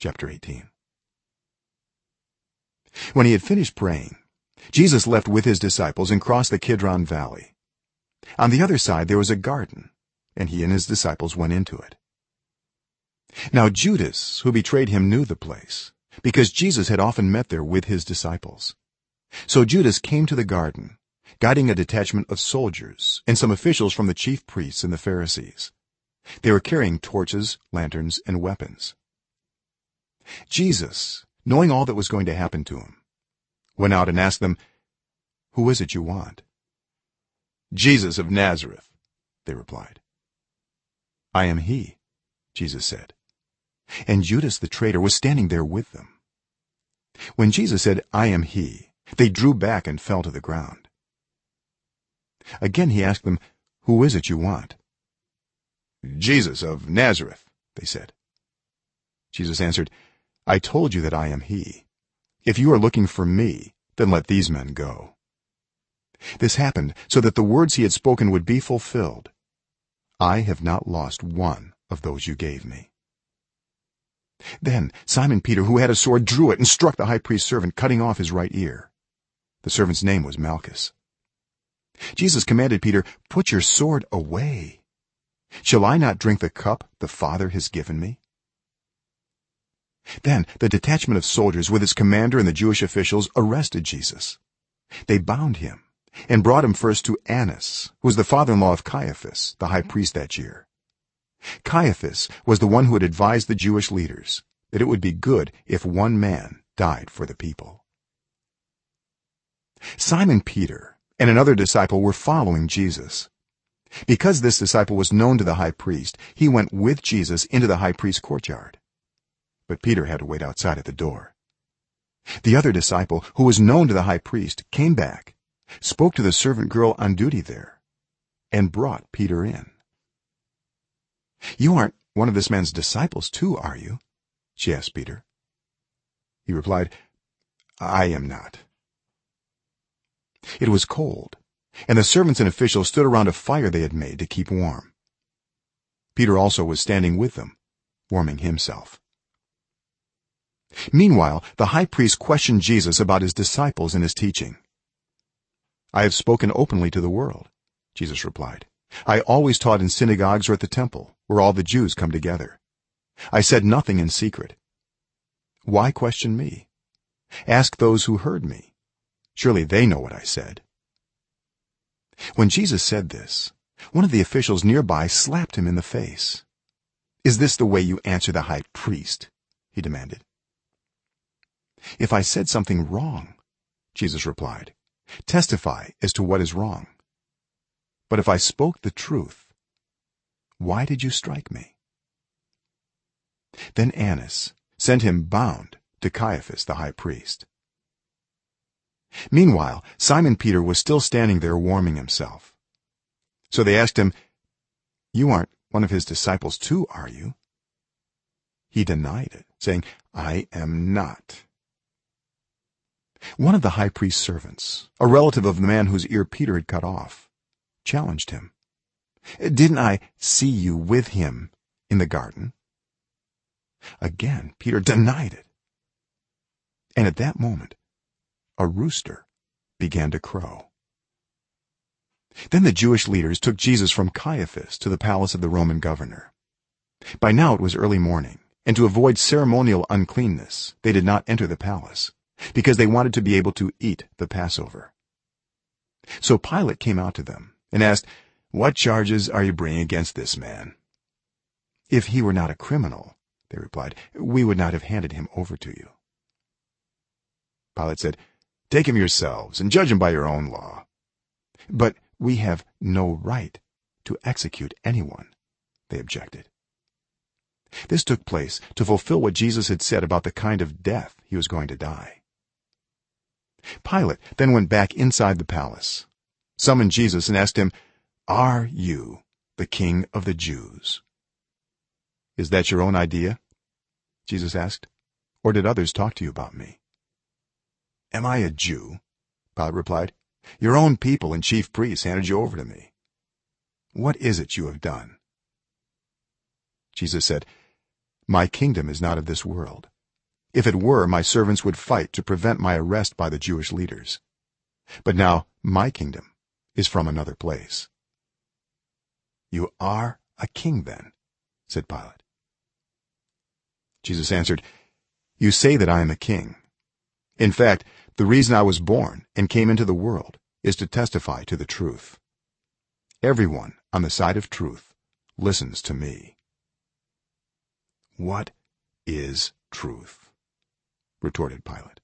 chapter 18 when he had finished praying jesus left with his disciples and crossed the kidron valley. On the other side there was a garden and he and his disciples went into it. Now judas who betrayed him knew the place because jesus had often met there with his disciples. So judas came to the garden guiding a detachment of soldiers and some officials from the chief priests and the pharisees. They were carrying torches lanterns and weapons jesus knowing all that was going to happen to him went out and asked them who is it you want? Jesus of nazareth they replied. I am he jesus said. And judas the traitor was standing there with them. When jesus said i am he they drew back and fell to the ground. Again he asked them who is it you want? Jesus of nazareth they said. Jesus answered i told you that i am he. If you are looking for me then let these men go. This happened so that the words he had spoken would be fulfilled. I have not lost one of those you gave me. Then simon peter who had a sword drew it and struck the high priest's servant cutting off his right ear. The servant's name was malchus. Jesus commanded peter put your sword away. Shall i not drink the cup the father has given me then the detachment of soldiers with its commander and the jewish officials arrested jesus. They bound him and brought him first to annas who was the father-in-law of caiaphas the high priest that year. Caiaphas was the one who had advised the jewish leaders that it would be good if one man died for the people. Simon peter and another disciple were following jesus. Because this disciple was known to the high priest he went with jesus into the high priest's courtyard but peter had to wait outside at the door. The other disciple who was known to the high priest came back spoke to the servant girl on duty there and brought peter in. You aren't one of this man's disciples too are you? she asked peter. He replied i am not. It was cold and the servants and officials stood around a fire they had made to keep warm. Peter also was standing with them warming himself meanwhile the high priest questioned jesus about his disciples and his teaching. I have spoken openly to the world jesus replied. I always taught in synagogues or at the temple where all the jews come together. I said nothing in secret. Why question me? Ask those who heard me. Surely they know what i said. When jesus said this one of the officials nearby slapped him in the face. Is this the way you answer the high priest? he demanded if i said something wrong jesus replied testify as to what is wrong. But if i spoke the truth why did you strike me? Then annas sent him bound to caiaphas the high priest. Meanwhile simon peter was still standing there warming himself. So they asked him you aren't one of his disciples too are you? He denied it saying i am not one of the high priest's servants a relative of the man whose ear peter had cut off challenged him. Didn't i see you with him in the garden? Again peter denied it. And at that moment a rooster began to crow. Then the jewish leaders took jesus from caiaphas to the palace of the roman governor. By now it was early morning and to avoid ceremonial uncleanness they did not enter the palace because they wanted to be able to eat the passover. So pilate came out to them and asked what charges are you bringing against this man? If he were not a criminal they replied we would not have handed him over to you. Pilate said take him yourselves and judge him by your own law. But we have no right to execute anyone they objected. This took place to fulfill what jesus had said about the kind of death he was going to die pilate then went back inside the palace summoned jesus and asked him are you the king of the jews? Is that your own idea? Jesus asked. Or did others talk to you about me? Am i a jew? Pilate replied. Your own people and chief priests handed you over to me. What is it you have done? Jesus said my kingdom is not of this world if it were my servants would fight to prevent my arrest by the jewish leaders. But now my kingdom is from another place. You are a king then said pilate. Jesus answered you say that i am a king. In fact the reason i was born and came into the world is to testify to the truth. Everyone on the side of truth listens to me. What is truth retorted pilate.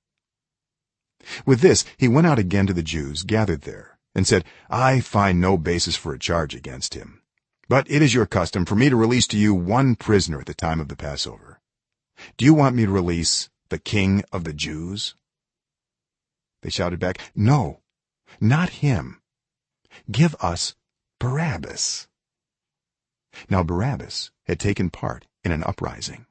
With this he went out again to the jews gathered there and said i find no basis for a charge against him but it is your custom for me to release to you one prisoner at the time of the passover. Do you want me to release the king of the jews? They shouted back no not him. Give us barabbas. Now barabbas had taken part in an uprising